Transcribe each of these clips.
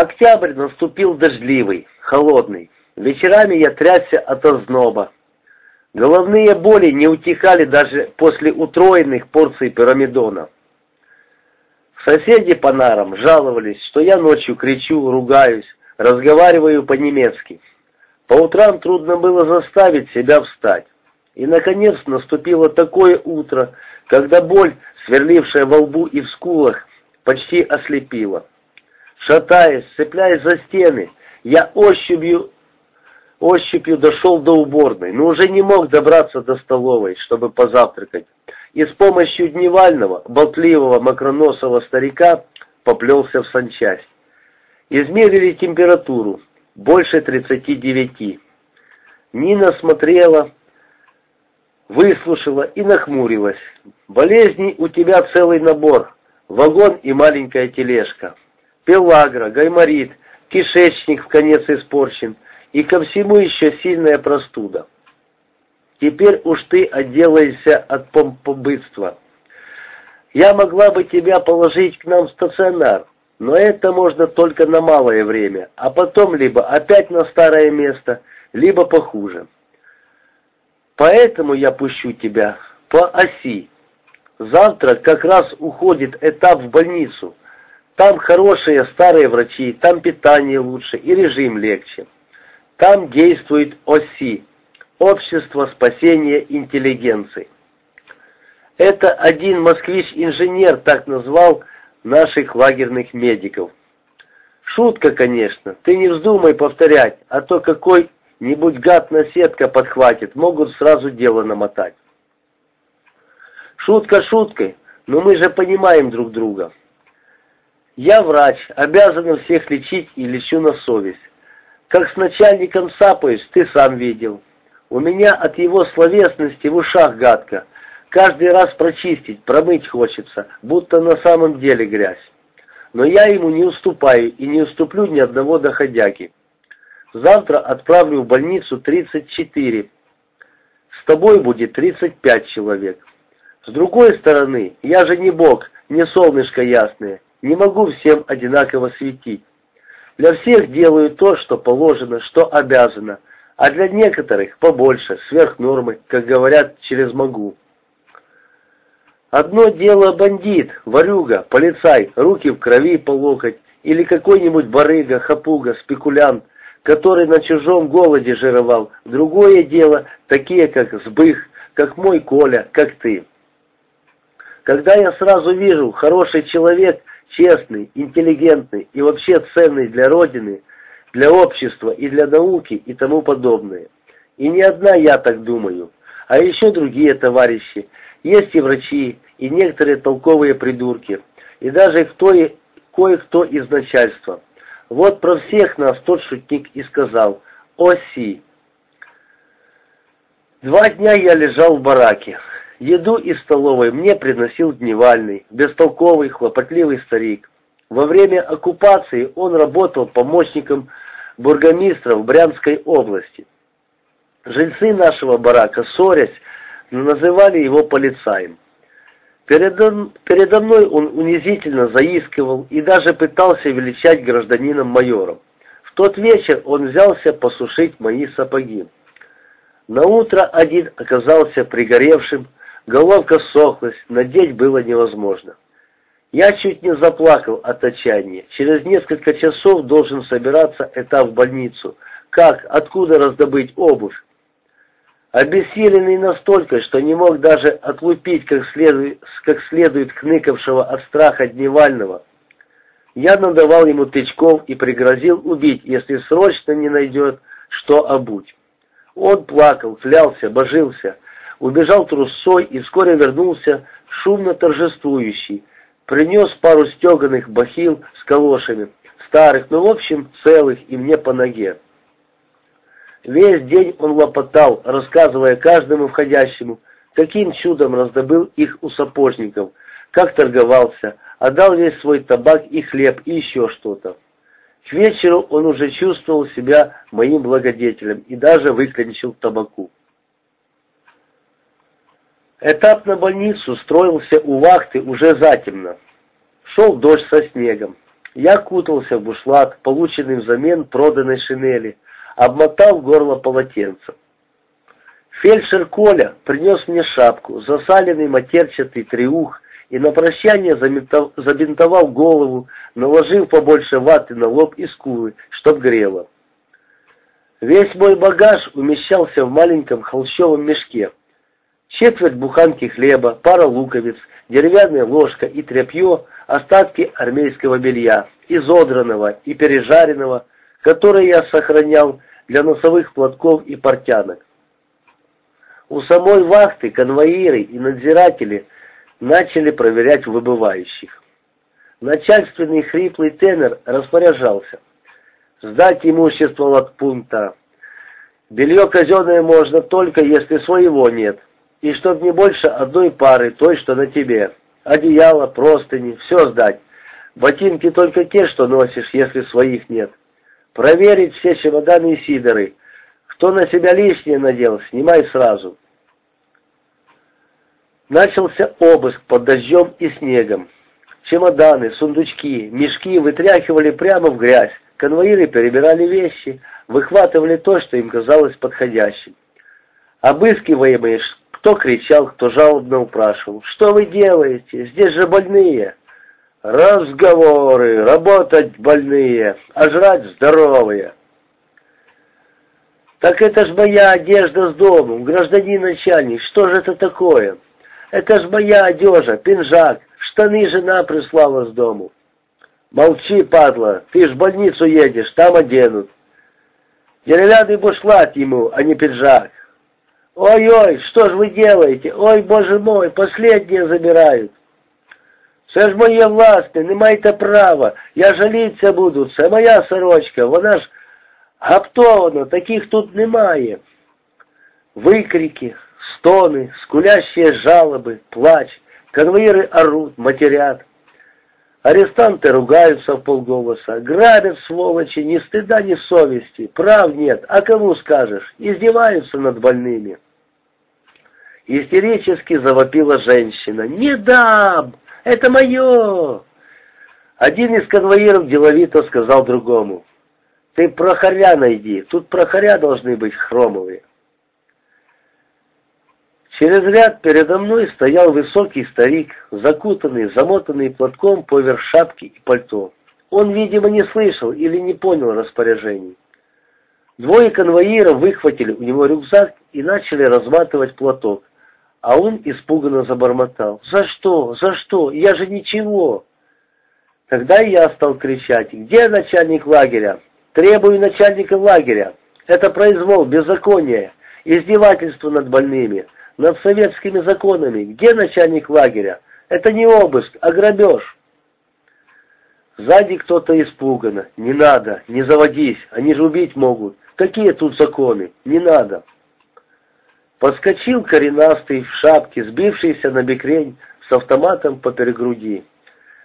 Октябрь наступил дождливый, холодный. Вечерами я трясся от озноба. Головные боли не утихали даже после утроенных порций пирамидона. Соседи по нарам жаловались, что я ночью кричу, ругаюсь, разговариваю по-немецки. По утрам трудно было заставить себя встать. И, наконец, наступило такое утро, когда боль, сверлившая во лбу и в скулах, почти ослепила. Шатаясь, цепляясь за стены, я ощупью, ощупью дошел до уборной, но уже не мог добраться до столовой, чтобы позавтракать, и с помощью дневального, болтливого, макроносого старика поплелся в санчасть. Измерили температуру, больше 39. Нина смотрела, выслушала и нахмурилась. Болезней у тебя целый набор, вагон и маленькая тележка. Пелагра, гайморит, кишечник в конец испорчен, и ко всему еще сильная простуда. Теперь уж ты отделаешься от помпобытства. Я могла бы тебя положить к нам в стационар, но это можно только на малое время, а потом либо опять на старое место, либо похуже. Поэтому я пущу тебя по оси. Завтра как раз уходит этап в больницу. Там хорошие старые врачи, там питание лучше и режим легче. Там действует ОСИ – Общество спасения интеллигенции. Это один москвич-инженер так назвал наших лагерных медиков. Шутка, конечно, ты не вздумай повторять, а то какой-нибудь гад на сетка подхватит, могут сразу дело намотать. Шутка шуткой, но мы же понимаем друг друга. Я врач, обязан всех лечить и лечу на совесть. Как с начальником сапаюсь, ты сам видел. У меня от его словесности в ушах гадко. Каждый раз прочистить, промыть хочется, будто на самом деле грязь. Но я ему не уступаю и не уступлю ни одного доходяги. Завтра отправлю в больницу 34. С тобой будет 35 человек. С другой стороны, я же не бог, не солнышко ясное, не могу всем одинаково светить. Для всех делаю то, что положено, что обязано, а для некоторых побольше, сверх нормы, как говорят, через могу. Одно дело бандит, ворюга, полицай, руки в крови по локоть, или какой-нибудь барыга, хапуга, спекулянт, который на чужом голоде жировал. Другое дело такие, как Сбых, как мой Коля, как ты. Когда я сразу вижу, хороший человек, честный, интеллигентный и вообще ценный для Родины, для общества и для науки и тому подобное. И не одна я так думаю, а еще другие товарищи, есть и врачи, и некоторые толковые придурки, и даже кто и кое-кто из начальства. Вот про всех нас тот шутник и сказал «Оси». Два дня я лежал в бараке. Еду из столовой мне приносил дневальный, бестолковый, хлопотливый старик. Во время оккупации он работал помощником бургомистра в Брянской области. Жильцы нашего барака, ссорясь, называли его полицаем. Передо, передо мной он унизительно заискивал и даже пытался величать гражданином-майором. В тот вечер он взялся посушить мои сапоги. На утро один оказался пригоревшим, головка сохлась, надеть было невозможно. Я чуть не заплакал от отчаяния. Через несколько часов должен собираться этап в больницу. Как, откуда раздобыть обувь? Обессиленный настолько, что не мог даже отлупить как следует, как следует хныкавшего от страха Дневального, я надавал ему тычков и пригрозил убить, если срочно не найдет, что обуть. Он плакал, клялся, божился, убежал трусой и вскоре вернулся, шумно торжествующий, принес пару стеганых бахил с калошами, старых, но в общем целых и мне по ноге. Весь день он лопотал, рассказывая каждому входящему, каким чудом раздобыл их у сапожников, как торговался, отдал весь свой табак и хлеб и еще что-то. К вечеру он уже чувствовал себя моим благодетелем и даже выклинчил табаку. Этап на больницу строился у вахты уже затемно. Шел дождь со снегом. Я кутался в бушлат, полученный взамен проданной шинели, обмотал горло полотенцем. Фельдшер Коля принес мне шапку, засаленный матерчатый триух, и на прощание забинтовал голову, наложив побольше ваты на лоб и скулы, чтоб грело. Весь мой багаж умещался в маленьком холщовом мешке. Четверть буханки хлеба, пара луковиц, деревянная ложка и тряпье, остатки армейского белья, изодранного и пережаренного, которые я сохранял для носовых платков и портянок. У самой вахты конвоиры и надзиратели начали проверять выбывающих. Начальственный хриплый тенор распоряжался. Сдать имущество от пункта. Белье казенное можно только, если своего нет. И чтоб не больше одной пары, той, что на тебе. Одеяло, простыни, все сдать. Ботинки только те, что носишь, если своих нет. Проверить все чемоданы и сидоры. Кто на себя лишнее надел, снимай сразу. Начался обыск под дождем и снегом. Чемоданы, сундучки, мешки вытряхивали прямо в грязь. Конвоиры перебирали вещи, выхватывали то, что им казалось подходящим. Обыскиваемые кто кричал, кто жалобно упрашивал. «Что вы делаете? Здесь же больные!» «Разговоры! Работать больные, а жрать здоровые!» «Так это ж моя одежда с дому, гражданин начальник, что же это такое?» «Это ж моя одежа, пинжак, штаны жена прислала с дому». «Молчи, падла, ты ж в больницу едешь, там оденут». «Деревянный бушлат ему, а не пиджак». «Ой-ой, что ж вы делаете? Ой, боже мой, последнее забирают». «Це ж моє власне, не маєте права, я жаліться буду, це моя сорочка, вона ж гаптована, таких тут немає». Выкрики, стоны, скулящие жалобы, плач, конвоиры орут, матерят. Арестанты ругаются в полголоса, грабят сволочи, ни стыда, ни совести, прав нет, а кому скажешь, издеваются над больными. Истерически завопила женщина. «Не дам! Это мое!» Один из конвоиров деловито сказал другому. «Ты прохоря найди, тут прохоря должны быть хромовые». Через ряд передо мной стоял высокий старик, закутанный, замотанный платком поверх шапки и пальто. Он, видимо, не слышал или не понял распоряжений. Двое конвоиров выхватили у него рюкзак и начали разматывать платок, а он испуганно забормотал. «За что? За что? Я же ничего!» Тогда я стал кричать. «Где начальник лагеря? Требую начальника лагеря! Это произвол, беззаконие, издевательство над больными!» над советскими законами. Где начальник лагеря? Это не обыск, а грабеж. Сзади кто-то испуганно. Не надо, не заводись, они же убить могут. Какие тут законы? Не надо. Подскочил коренастый в шапке, сбившийся на бекрень с автоматом поперек груди.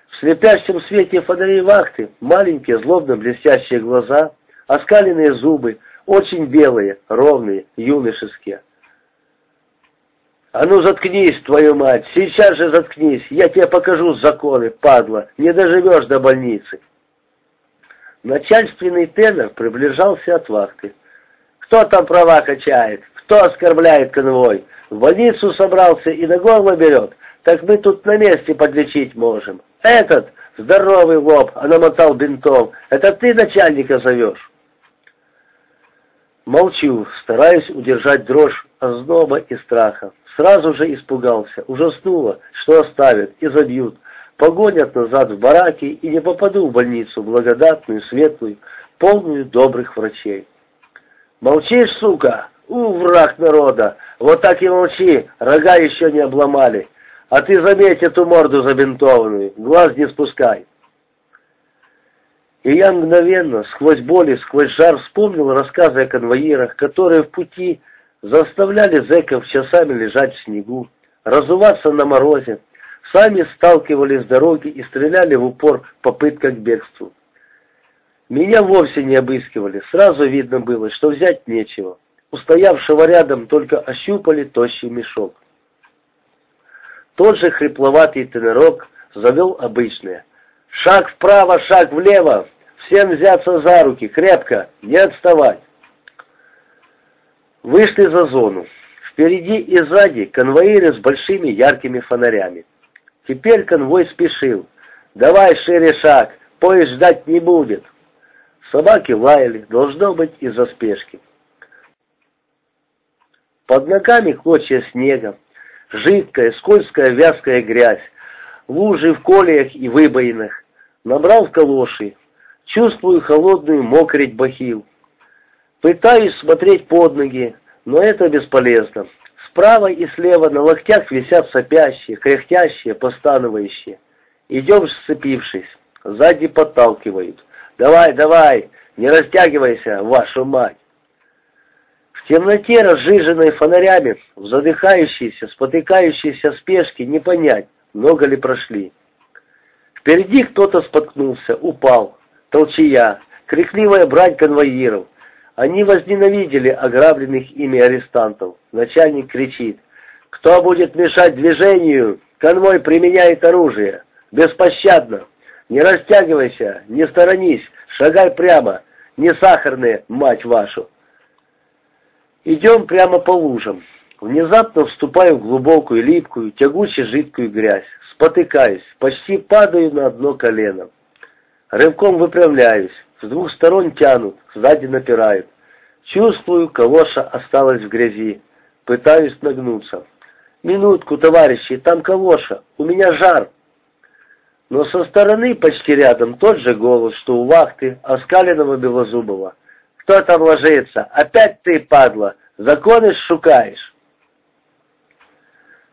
В слепящем свете фонарей вахты маленькие злобно блестящие глаза, оскаленные зубы, очень белые, ровные, юношеские. «А ну заткнись, твою мать! Сейчас же заткнись! Я тебе покажу законы, падла! Не доживешь до больницы!» Начальственный тенор приближался от вахты. «Кто там права качает? Кто оскорбляет конвой? В больницу собрался и на горло берет? Так мы тут на месте подлечить можем. Этот, здоровый лоб, а намотал бинтом, это ты начальника зовешь?» Молчу, стараюсь удержать дрожь озноба и страха. Сразу же испугался, ужаснуло, что оставят и забьют, погонят назад в бараки и не попаду в больницу благодатную, светлую, полную добрых врачей. «Молчишь, сука? У, враг народа! Вот так и молчи, рога еще не обломали. А ты заметь эту морду забинтованную, глаз не спускай!» И я мгновенно, сквозь боль и сквозь жар, вспомнил рассказы о конвоирах, которые в пути заставляли зэков часами лежать в снегу, разуваться на морозе, сами сталкивались с дороги и стреляли в упор попытка к бегству. Меня вовсе не обыскивали, сразу видно было, что взять нечего. Устоявшего рядом только ощупали тощий мешок. Тот же хрипловатый тенорок завел обычное. Шаг вправо, шаг влево. Всем взяться за руки, крепко, не отставать. Вышли за зону. Впереди и сзади конвоиры с большими яркими фонарями. Теперь конвой спешил. «Давай шире шаг, поезд ждать не будет». Собаки лаяли, должно быть, из-за спешки. Под ногами клочья снега, жидкая, скользкая, вязкая грязь, лужи в колеях и выбоинах. Набрал калоши, чувствую холодную мокрить бахил. Пытаюсь смотреть под ноги, но это бесполезно. Справа и слева на локтях висят сопящие, кряхтящие, постановающие. Идем сцепившись, сзади подталкивают. «Давай, давай, не растягивайся, вашу мать!» В темноте, разжиженной фонарями, в задыхающейся, спотыкающейся спешке не понять, много ли прошли. Впереди кто-то споткнулся, упал. Толчия, крикливая брань конвоиров. Они возненавидели ограбленных ими арестантов. Начальник кричит. «Кто будет мешать движению? Конвой применяет оружие. Беспощадно. Не растягивайся, не сторонись, шагай прямо. Не сахарные, мать вашу!» Идем прямо по лужам. Внезапно вступаю в глубокую, липкую, тягучую жидкую грязь. Спотыкаюсь, почти падаю на одно колено. Рывком выпрямляюсь, с двух сторон тянут, сзади напирают. Чувствую, калоша осталась в грязи. Пытаюсь нагнуться. «Минутку, товарищи, там калоша, у меня жар!» Но со стороны почти рядом тот же голос, что у вахты, оскаленного Белозубова. Кто там ложится? Опять ты, падла, законы шукаешь.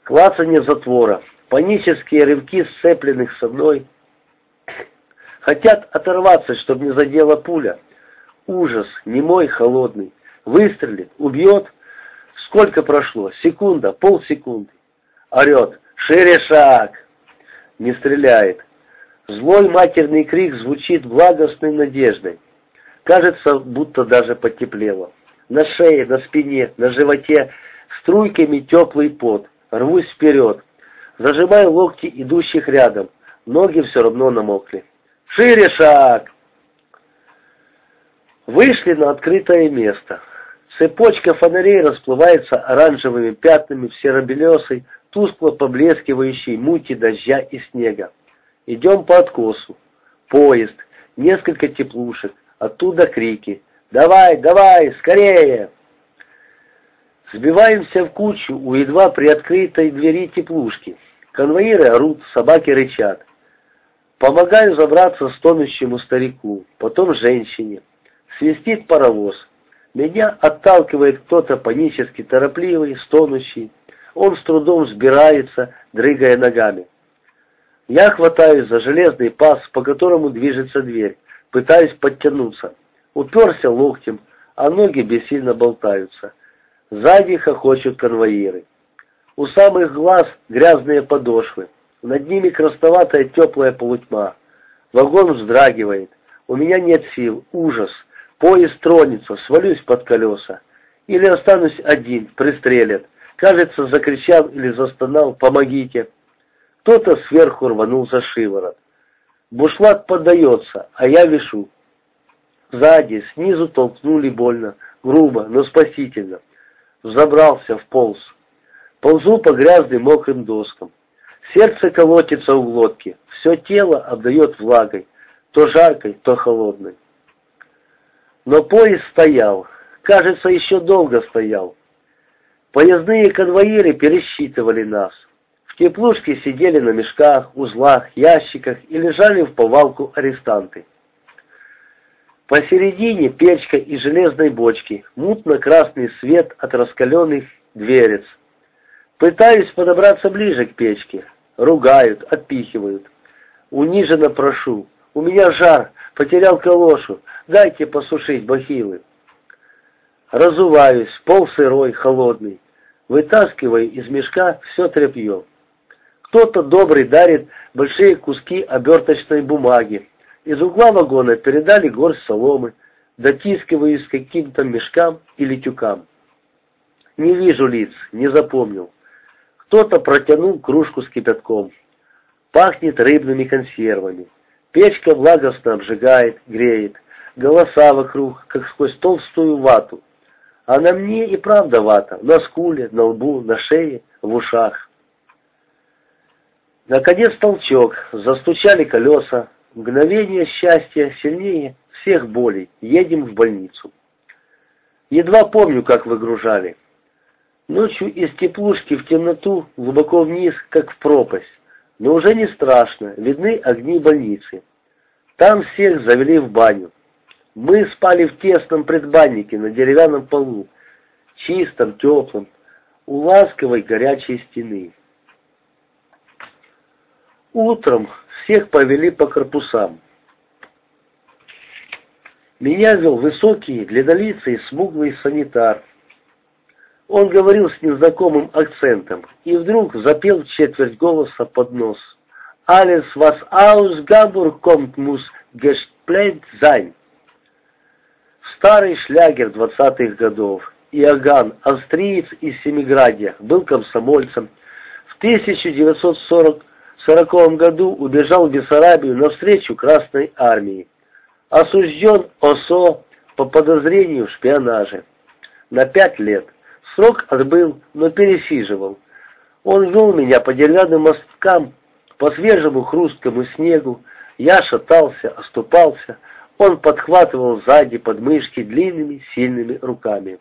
Клацанье затвора, панические рывки сцепленных со мной. Хотят оторваться, чтобы не задела пуля. Ужас, немой, холодный. Выстрелит, убьет. Сколько прошло? Секунда, полсекунды. Орет. Шире шаг. Не стреляет. Злой матерный крик звучит благостной надеждой. Кажется, будто даже потеплело. На шее, на спине, на животе струйками теплый пот. Рвусь вперед. Зажимаю локти идущих рядом. Ноги все равно намокли. «Шире шаг!» Вышли на открытое место. Цепочка фонарей расплывается оранжевыми пятнами в серобелесой, тускло поблескивающей мути дождя и снега. Идем по откосу. Поезд, несколько теплушек, Оттуда крики «Давай, давай, скорее!» Сбиваемся в кучу у едва приоткрытой двери теплушки. Конвоиры орут, собаки рычат. Помогаю забраться стонущему старику, потом женщине. Свистит паровоз. Меня отталкивает кто-то панически торопливый, стонущий. Он с трудом взбирается, дрыгая ногами. Я хватаюсь за железный паз, по которому движется дверь пытаясь подтянуться. Уперся локтем, а ноги бессильно болтаются. Сзади хохочут конвоиры. У самых глаз грязные подошвы. Над ними красноватая теплая полутьма. Вагон вздрагивает. У меня нет сил. Ужас. Поезд тронется. Свалюсь под колеса. Или останусь один. Пристрелят. Кажется, закричал или застонал «Помогите!». Кто-то сверху рванул за шиворот. Бушлат поддается, а я вешу. Сзади, снизу толкнули больно, грубо, но спасительно. Забрался в полз. Ползу по грязным мокрым доскам. Сердце колотится у глотки, все тело отдает влагой, то жаркой, то холодной. Но поезд стоял, кажется, еще долго стоял. Поездные конвоиры пересчитывали нас. В теплушке сидели на мешках, узлах, ящиках и лежали в повалку арестанты. Посередине печка и железной бочки, мутно-красный свет от раскаленных дверец. Пытаюсь подобраться ближе к печке. Ругают, отпихивают. Униженно прошу. У меня жар, потерял калошу. Дайте посушить бахилы. Разуваюсь, пол сырой, холодный. Вытаскиваю из мешка все тряпье. Кто-то добрый дарит большие куски оберточной бумаги. Из угла вагона передали горсть соломы, дотискиваясь к каким-то мешкам или тюкам. Не вижу лиц, не запомнил. Кто-то протянул кружку с кипятком. Пахнет рыбными консервами. Печка благостно обжигает, греет, голоса вокруг, как сквозь толстую вату. А на мне и правда вата, на скуле, на лбу, на шее, в ушах. Наконец толчок, застучали колеса, мгновение счастья сильнее всех болей, едем в больницу. Едва помню, как выгружали. Ночью из теплушки в темноту, глубоко вниз, как в пропасть. Но уже не страшно, видны огни больницы. Там всех завели в баню. Мы спали в тесном предбаннике на деревянном полу, чистом, теплом, у ласковой горячей стены. Утром всех повели по корпусам. Меня вел высокий, длиннолицый, смуглый санитар. Он говорил с незнакомым акцентом и вдруг запел четверть голоса под нос. «Alles, was aus Гамбург kommt, muss gesplänt sein». Старый шлягер двадцатых годов. Иоганн, австриец из Семиградия, был комсомольцем. В 1940 1940 году убежал в Бессарабию навстречу Красной Армии. Осужден ОСО по подозрению в шпионаже. На пять лет. Срок отбыл, но пересиживал. Он вел меня по деревянным мосткам, по свежему хрусткому снегу. Я шатался, оступался. Он подхватывал сзади подмышки длинными сильными руками.